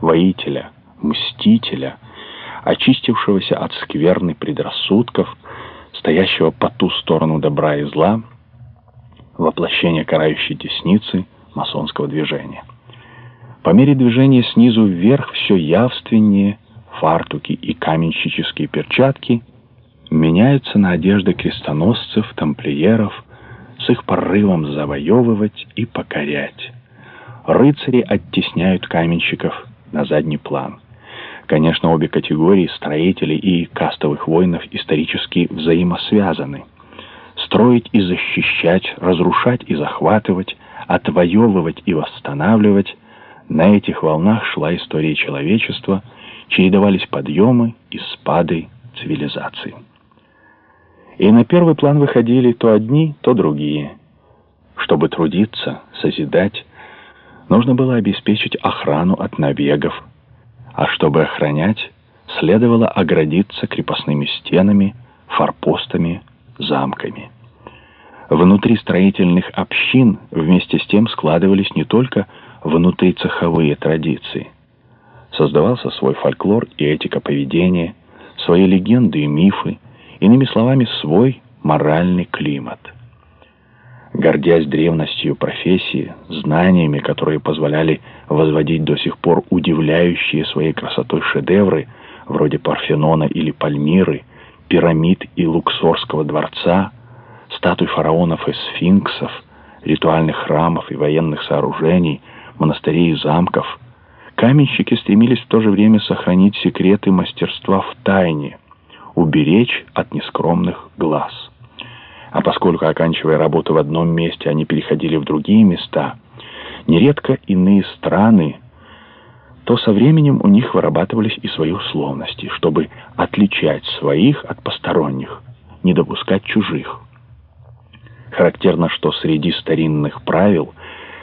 воителя, мстителя, очистившегося от скверны предрассудков, стоящего по ту сторону добра и зла, воплощение карающей десницы масонского движения. По мере движения снизу вверх все явственнее фартуки и каменщические перчатки меняются на одежды крестоносцев, тамплиеров, с их порывом завоевывать и покорять. Рыцари оттесняют каменщиков на задний план. Конечно, обе категории строителей и кастовых воинов исторически взаимосвязаны. Строить и защищать, разрушать и захватывать, отвоевывать и восстанавливать – на этих волнах шла история человечества, чередовались подъемы и спады цивилизации. И на первый план выходили то одни, то другие. Чтобы трудиться, созидать, нужно было обеспечить охрану от набегов, а чтобы охранять, следовало оградиться крепостными стенами, форпостами, замками. Внутри строительных общин вместе с тем складывались не только внутрицеховые традиции. Создавался свой фольклор и этика поведения, свои легенды и мифы, иными словами, свой моральный климат. Гордясь древностью профессии, знаниями, которые позволяли возводить до сих пор удивляющие своей красотой шедевры, вроде Парфенона или Пальмиры, пирамид и Луксорского дворца, статуй фараонов и сфинксов, ритуальных храмов и военных сооружений, монастырей и замков, каменщики стремились в то же время сохранить секреты мастерства в тайне, уберечь от нескромных глаз. А поскольку, оканчивая работу в одном месте, они переходили в другие места, нередко иные страны, то со временем у них вырабатывались и свои условности, чтобы отличать своих от посторонних, не допускать чужих. Характерно, что среди старинных правил,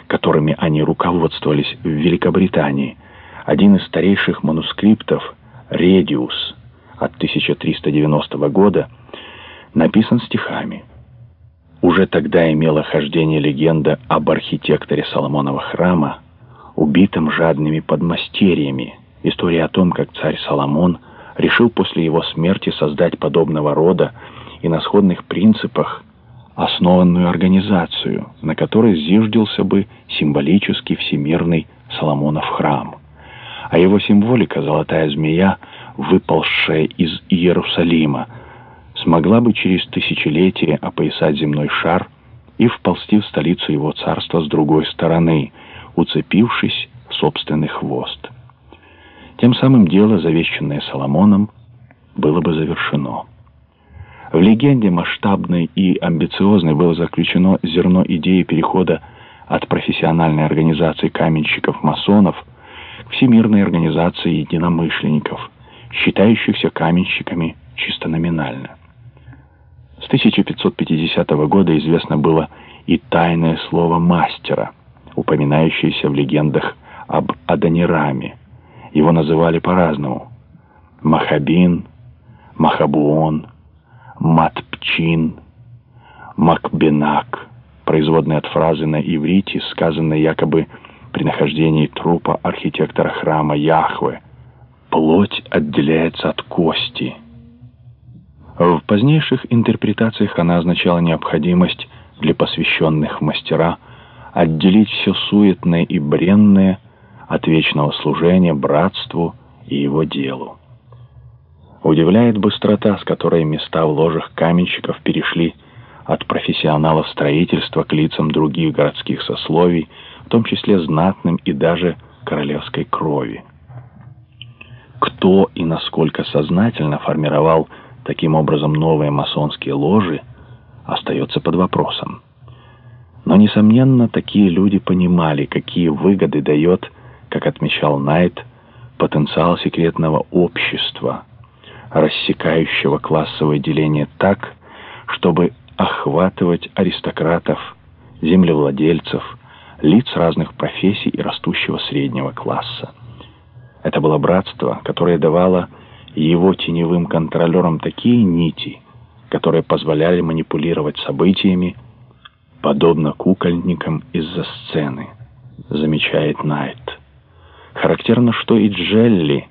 которыми они руководствовались в Великобритании, один из старейших манускриптов «Редиус» от 1390 года написан стихами. Уже тогда имела хождение легенда об архитекторе Соломонова храма, убитом жадными подмастерьями, история о том, как царь Соломон решил после его смерти создать подобного рода и на сходных принципах основанную организацию, на которой зиждился бы символический всемирный Соломонов храм. А его символика, золотая змея, выползшая из Иерусалима, смогла бы через тысячелетия опоясать земной шар и вползти в столицу его царства с другой стороны, уцепившись в собственный хвост. Тем самым дело, завещанное Соломоном, было бы завершено. В легенде масштабной и амбициозной было заключено зерно идеи перехода от профессиональной организации каменщиков-масонов к всемирной организации единомышленников, считающихся каменщиками чисто номинально. С 1550 года известно было и тайное слово «мастера», упоминающееся в легендах об Адонираме. Его называли по-разному. Махабин, Махабуон, Матпчин, Макбенак, производные от фразы на иврите, сказанной якобы при нахождении трупа архитектора храма Яхве. Плоть отделяется от кости. В позднейших интерпретациях она означала необходимость для посвященных мастера отделить все суетное и бренное от вечного служения братству и его делу. Удивляет быстрота, с которой места в ложах каменщиков перешли от профессионалов строительства к лицам других городских сословий, в том числе знатным и даже королевской крови. Кто и насколько сознательно формировал таким образом новые масонские ложи, остается под вопросом. Но, несомненно, такие люди понимали, какие выгоды дает, как отмечал Найт, потенциал секретного общества – рассекающего классовое деление так, чтобы охватывать аристократов, землевладельцев, лиц разных профессий и растущего среднего класса. Это было братство, которое давало его теневым контролерам такие нити, которые позволяли манипулировать событиями, подобно кукольникам из-за сцены, замечает Найт. Характерно, что и Джелли